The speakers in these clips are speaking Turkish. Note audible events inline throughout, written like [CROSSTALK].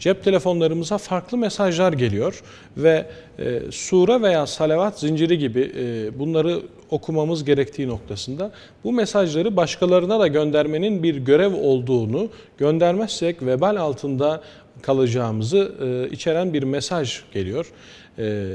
cep telefonlarımıza farklı mesajlar geliyor ve e, sure veya salavat zinciri gibi e, bunları okumamız gerektiği noktasında bu mesajları başkalarına da göndermenin bir görev olduğunu göndermezsek vebal altında kalacağımızı e, içeren bir mesaj geliyor. E,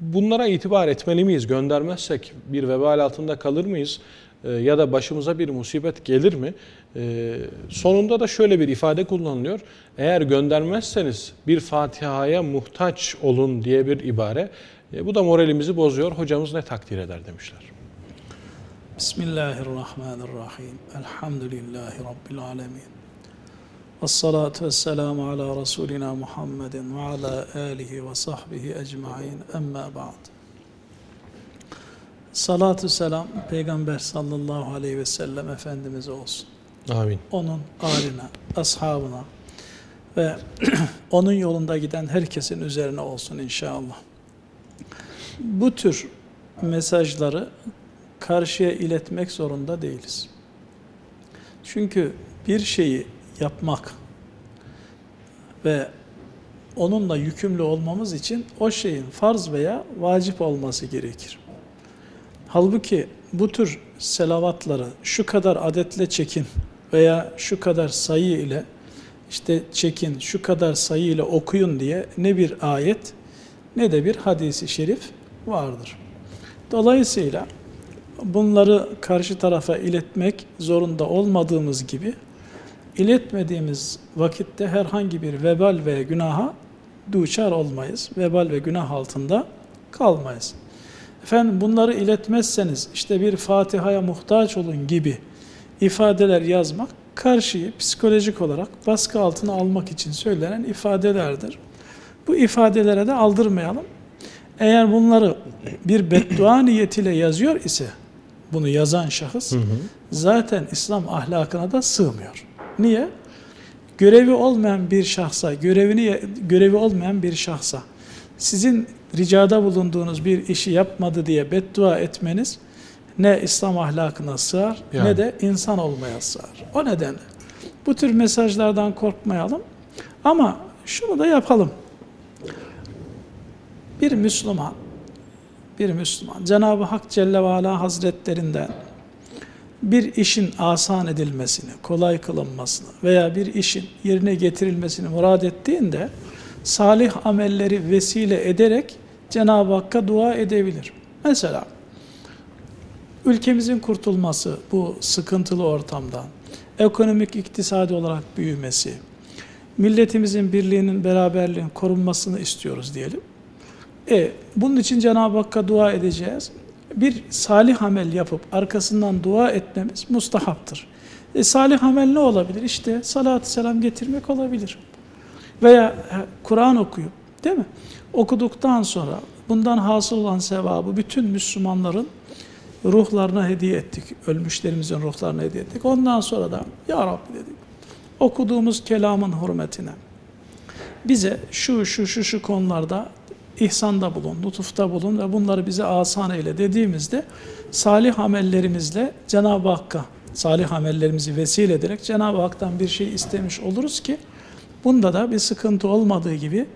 bunlara itibar etmeli miyiz? Göndermezsek bir vebal altında kalır mıyız? E, ya da başımıza bir musibet gelir mi? E, sonunda da şöyle bir ifade kullanılıyor. Eğer göndermezseniz bir Fatiha'ya muhtaç olun diye bir ibare. E, bu da moralimizi bozuyor. Hocamız ne takdir eder demişler. Bismillahirrahmanirrahim. Elhamdülillahi Rabbil alemin. Vessalatu vesselamu ala Resulina Muhammedin ve ala alihi ve sahbihi ecmain. Emma ba'd. Salatü selam Peygamber sallallahu aleyhi ve sellem Efendimiz'e olsun. Amin. Onun aline, ashabına ve [CLEARS THROAT] onun yolunda giden herkesin üzerine olsun inşallah. Bu tür mesajları karşıya iletmek zorunda değiliz. Çünkü bir şeyi yapmak ve onunla yükümlü olmamız için o şeyin farz veya vacip olması gerekir. Halbuki bu tür selavatları şu kadar adetle çekin veya şu kadar sayı ile işte çekin, şu kadar sayı ile okuyun diye ne bir ayet ne de bir hadisi şerif vardır. Dolayısıyla bunları karşı tarafa iletmek zorunda olmadığımız gibi iletmediğimiz vakitte herhangi bir vebal ve günaha duçar olmayız. Vebal ve günah altında kalmayız. Efendim bunları iletmezseniz işte bir Fatiha'ya muhtaç olun gibi ifadeler yazmak karşıyı psikolojik olarak baskı altına almak için söylenen ifadelerdir. Bu ifadelere de aldırmayalım. Eğer bunları bir beddua [CLEARS THROAT] niyetiyle yazıyor ise bunu yazan şahıs hı hı. zaten İslam ahlakına da sığmıyor. Niye? Görevi olmayan bir şahsa, görevini görevi olmayan bir şahsa sizin ricada bulunduğunuz bir işi yapmadı diye beddua etmeniz ne İslam ahlakına sığar yani. ne de insan olmaya sığar. O nedenle bu tür mesajlardan korkmayalım ama şunu da yapalım. Bir Müslüman bir Müslüman Cenab-ı Hak Celle ve Ala Hazretlerinden bir işin asan edilmesini, kolay kılınmasını veya bir işin yerine getirilmesini murad ettiğinde salih amelleri vesile ederek Cenab-ı Hakk'a dua edebilir. Mesela ülkemizin kurtulması bu sıkıntılı ortamdan, ekonomik iktisadi olarak büyümesi, milletimizin birliğinin, beraberliğinin korunmasını istiyoruz diyelim. E, bunun için Cenab-ı Hakk'a dua edeceğiz. Bir salih amel yapıp arkasından dua etmemiz mustahaptır. E, salih amel ne olabilir? İşte salatü selam getirmek olabilir. Veya Kur'an okuyup, değil mi? Okuduktan sonra bundan hasıl olan sevabı bütün Müslümanların ruhlarına hediye ettik. Ölmüşlerimizin ruhlarına hediye ettik. Ondan sonra da Ya Rabbi dedik. Okuduğumuz kelamın hürmetine bize şu şu şu şu konularda ihsanda bulun, lütufta bulun ve bunları bize asan eyle dediğimizde salih amellerimizle Cenab-ı Hakk'a salih amellerimizi vesile ederek Cenab-ı Hak'tan bir şey istemiş oluruz ki bunda da bir sıkıntı olmadığı gibi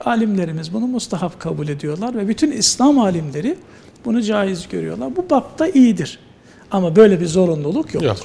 alimlerimiz bunu mustahap kabul ediyorlar ve bütün İslam alimleri bunu caiz görüyorlar. Bu bapta iyidir. Ama böyle bir zorunluluk yoktur. Yok.